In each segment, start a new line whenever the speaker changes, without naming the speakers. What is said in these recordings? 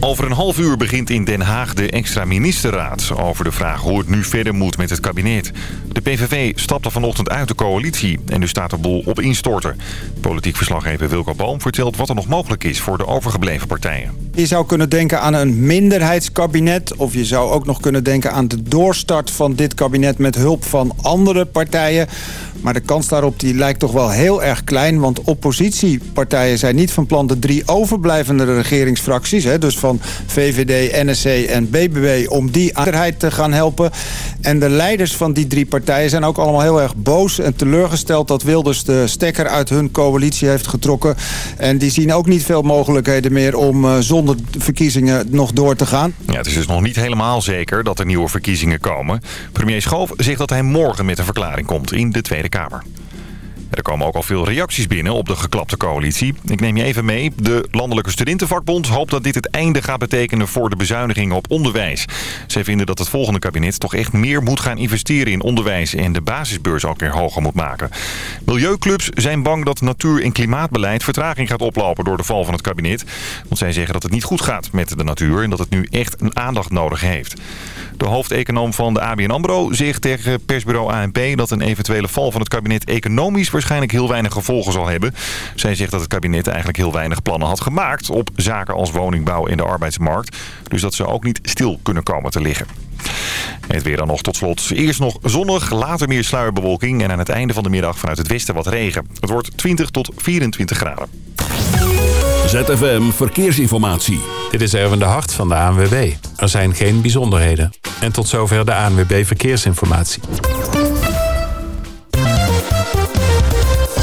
Over een half uur begint in Den Haag de extra ministerraad... over de vraag hoe het nu verder moet met het kabinet. De PVV stapte vanochtend uit de coalitie en nu staat de boel op instorten. Politiek verslaggever Wilco Boom vertelt wat er nog mogelijk is... voor de overgebleven partijen.
Je zou kunnen denken aan een minderheidskabinet... of je zou ook nog kunnen denken aan de doorstart van dit kabinet... met hulp van andere partijen... Maar de kans daarop die lijkt toch wel heel erg klein. Want oppositiepartijen zijn niet van plan de drie overblijvende regeringsfracties... Hè, dus van VVD, NSC en BBB, om die aanderheid te gaan helpen. En de leiders van die drie partijen zijn ook allemaal heel erg boos en teleurgesteld... dat Wilders de stekker uit hun coalitie heeft getrokken. En die zien ook niet veel mogelijkheden meer om uh, zonder verkiezingen nog door te gaan.
Ja, het is dus nog niet helemaal zeker dat er nieuwe verkiezingen komen. Premier Schoof zegt dat hij morgen met een verklaring komt in de Tweede Kamer. Er komen ook al veel reacties binnen op de geklapte coalitie. Ik neem je even mee. De Landelijke Studentenvakbond hoopt dat dit het einde gaat betekenen voor de bezuinigingen op onderwijs. Zij vinden dat het volgende kabinet toch echt meer moet gaan investeren in onderwijs en de basisbeurs ook weer hoger moet maken. Milieuclubs zijn bang dat natuur- en klimaatbeleid vertraging gaat oplopen door de val van het kabinet. Want zij zeggen dat het niet goed gaat met de natuur en dat het nu echt een aandacht nodig heeft. De hoofdeconoom van de ABN AMRO zegt tegen persbureau ANP dat een eventuele val van het kabinet economisch waarschijnlijk heel weinig gevolgen zal hebben. Zij zegt dat het kabinet eigenlijk heel weinig plannen had gemaakt op zaken als woningbouw en de arbeidsmarkt. Dus dat ze ook niet stil kunnen komen te liggen. Het weer dan nog tot slot. Eerst nog zonnig, later meer sluierbewolking en aan het einde van de middag vanuit het westen wat regen. Het wordt 20 tot 24 graden.
ZFM Verkeersinformatie.
Dit is Erwin de Hart van de ANWB. Er zijn geen bijzonderheden. En tot zover de ANWB Verkeersinformatie.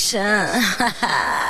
神，哈哈。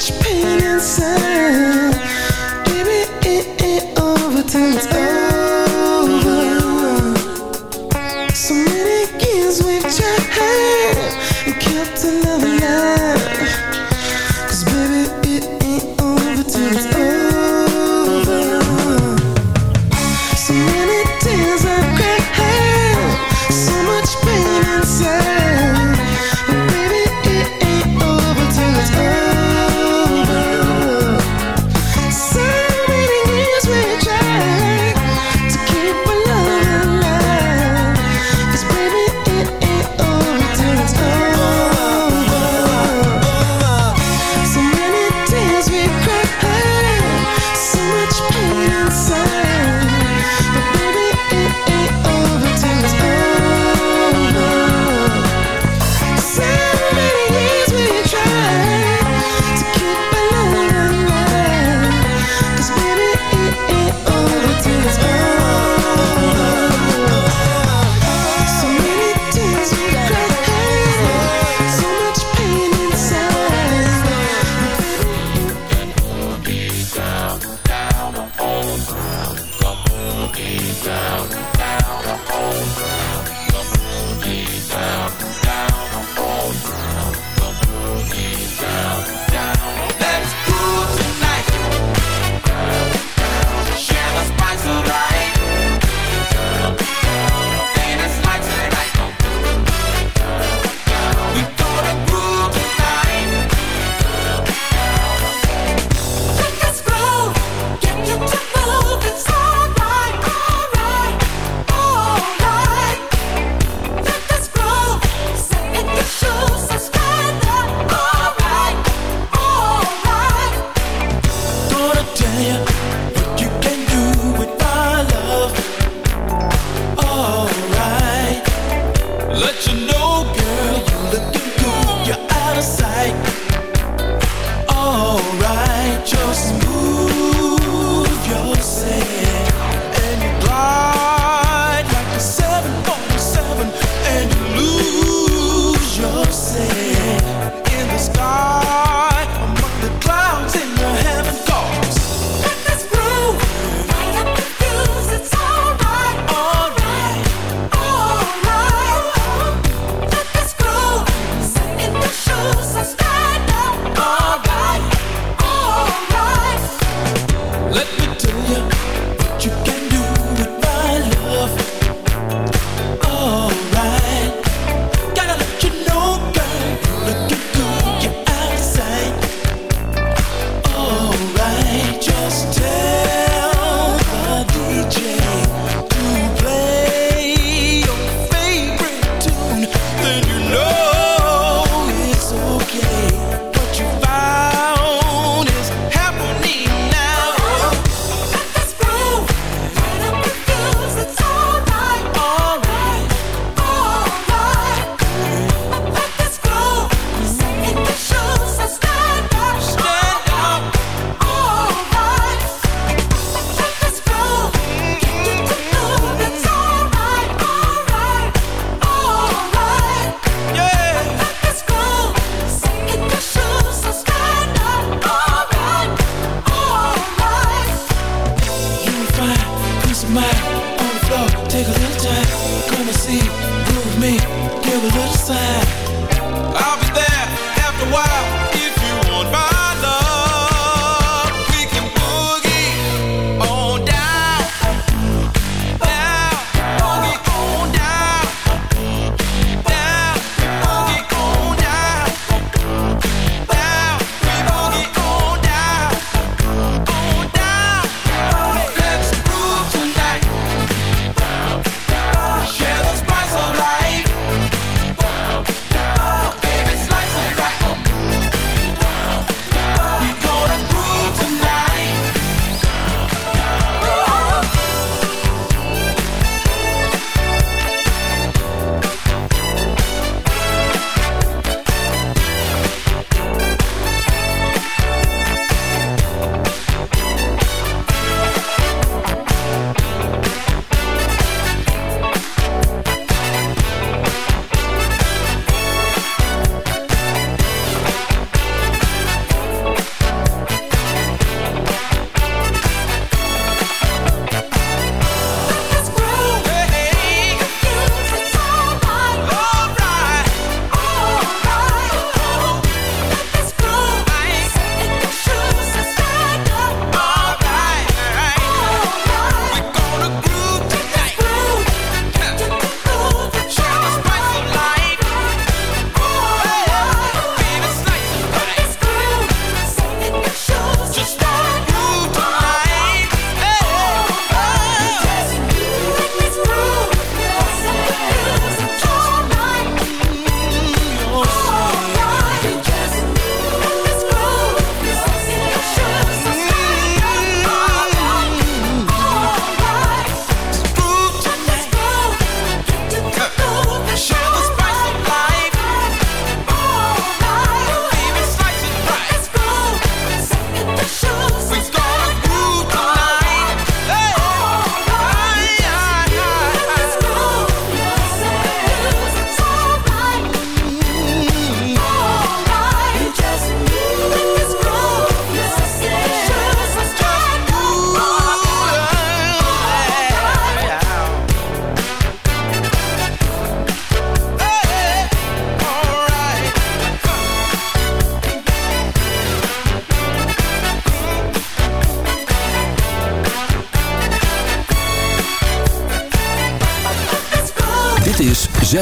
Much pain inside.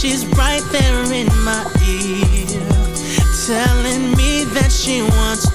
She's right there in my ear, telling me that she wants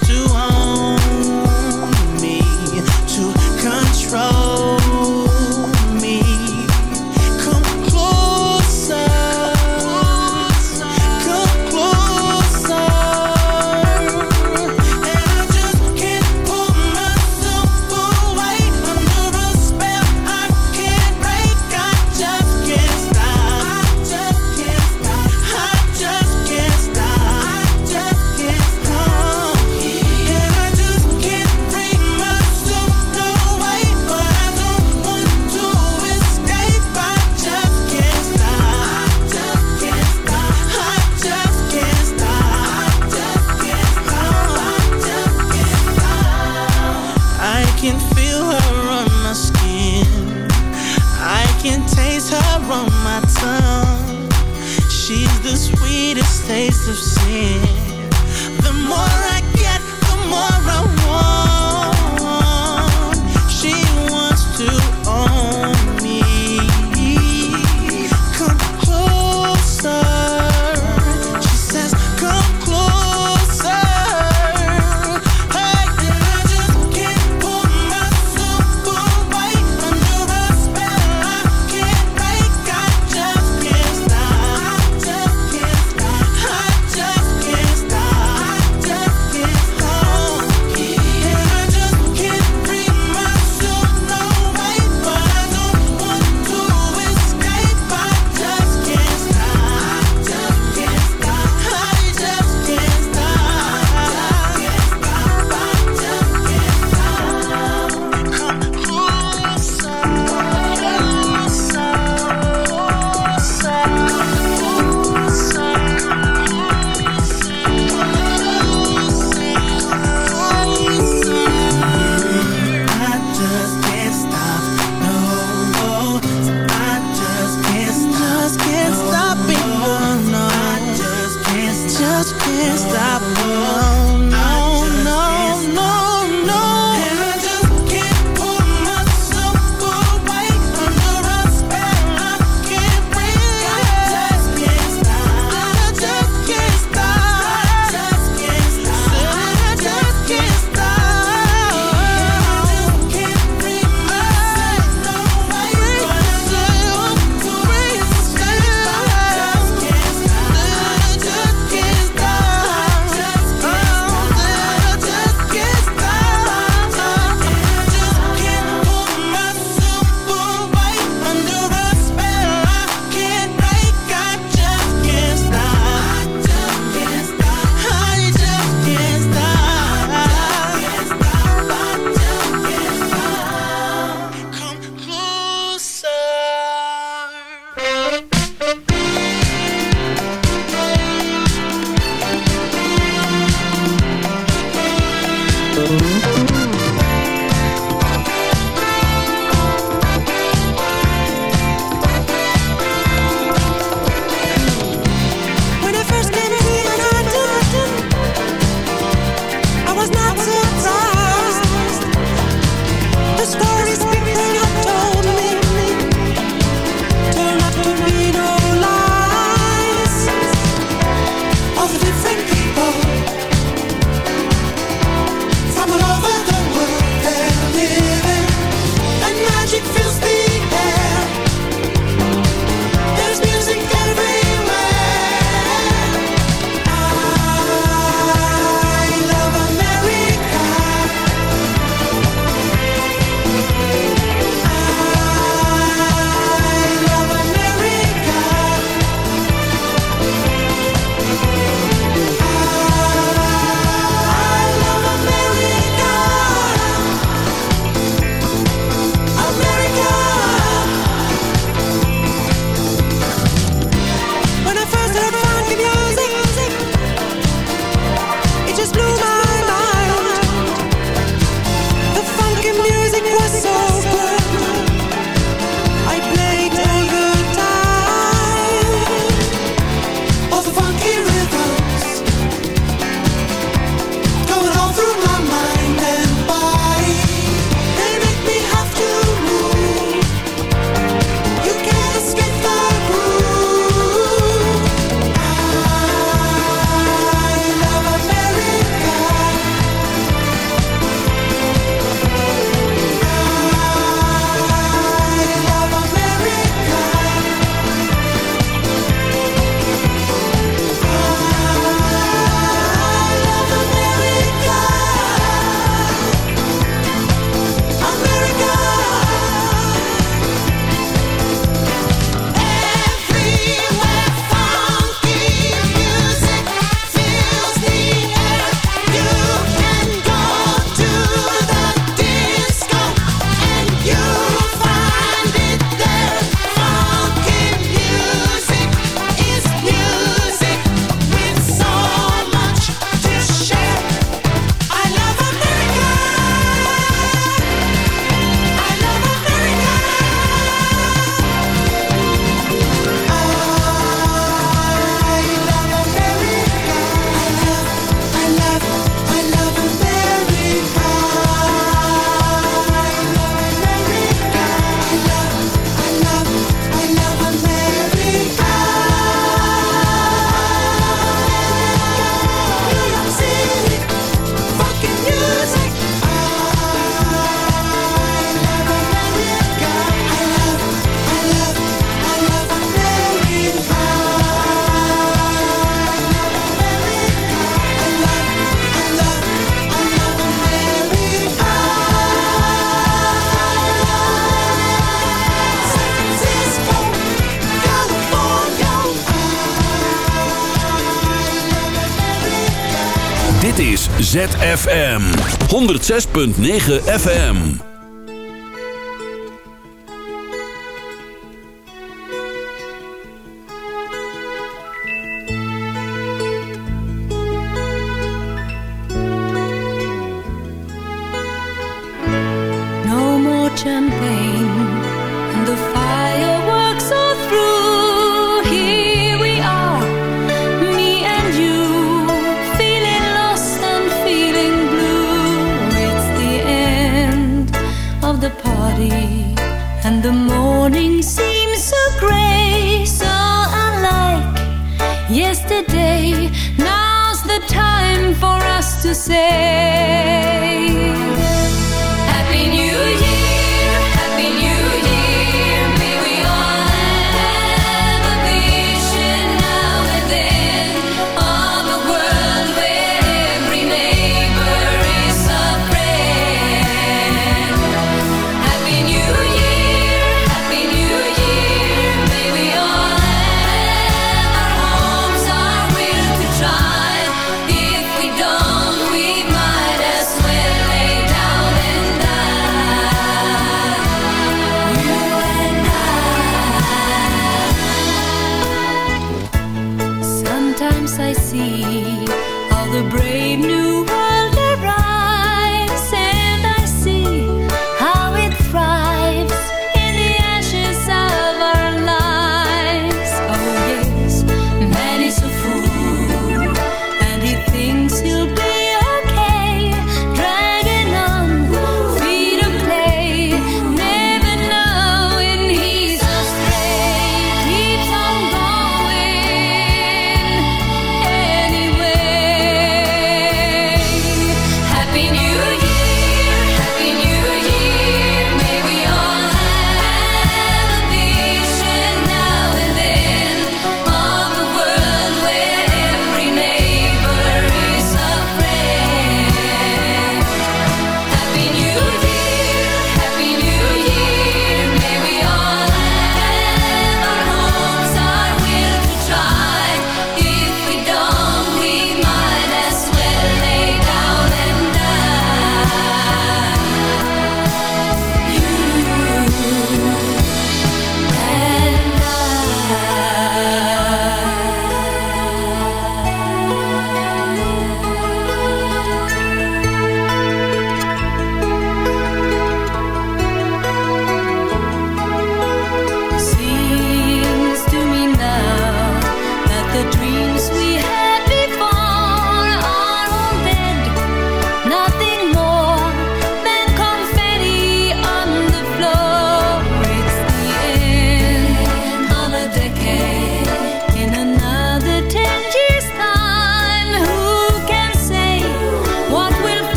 FM 106.9 FM
time for us to say.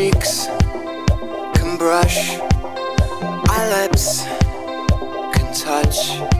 cheeks can brush, eyelids can touch.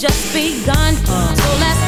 just
begun. Uh, so let's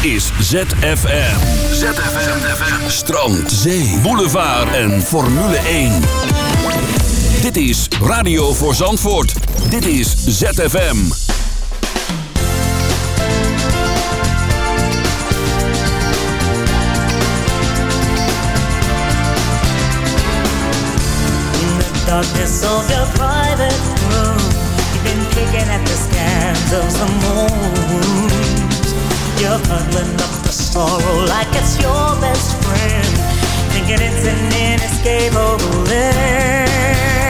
ZFM. ZFM. Strand, zee, boulevard en Formule 1. Dit is Radio voor Zandvoort. Dit is ZFM.
Darkness of your private room, you've been picking at the scans of some wounds. You're huddling up the sorrow like it's your best friend, thinking it's an inescapable end.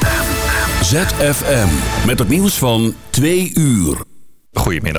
ZFM. Met het nieuws van 2 uur.
Goedemiddag.